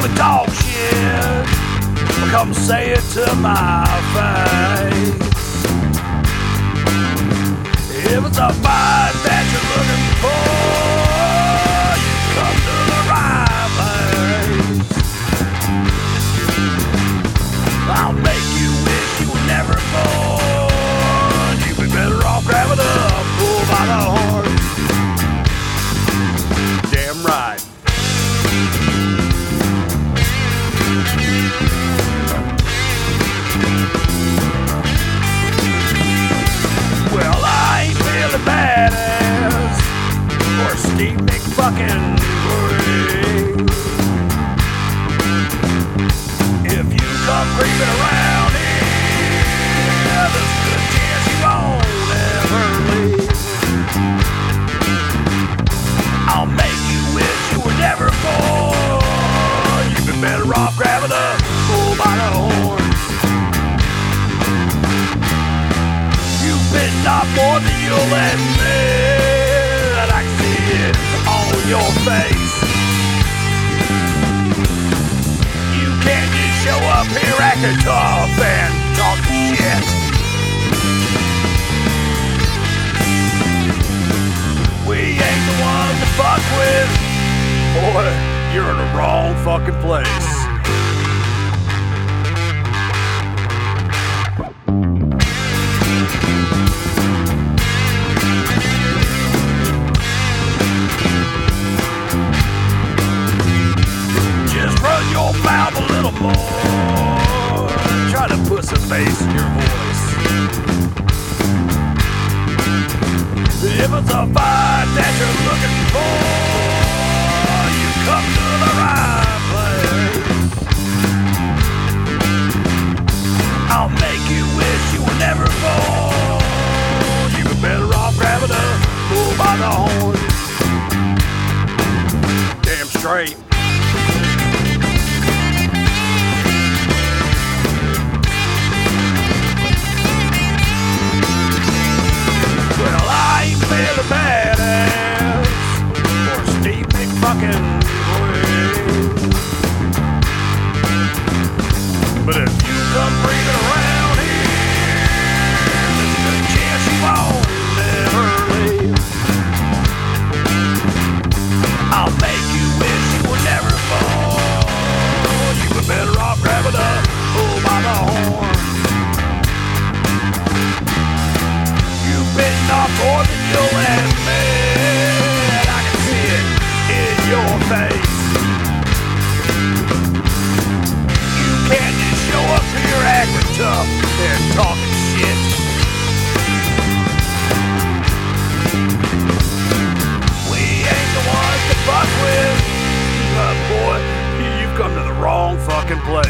wanna talk shit, come say it to my face. If it's a fight that knocked more than you'll admit. Acting tough and talk shit. We ain't the ones to fuck with. Boy, you're in the wrong fucking place. In your voice. If it's a fight that you're looking for, you come to the right place. I'll make you wish you were never born. You were better off grabbing a bull by the horn. Damn straight. But if you come creeping around here, there's a good chance you won't ever leave. I'll make you wish you were never born. You were better off grabbing a bull by the horn. You've bitten off more than you'll admit. I can see it in your face. Fucking place.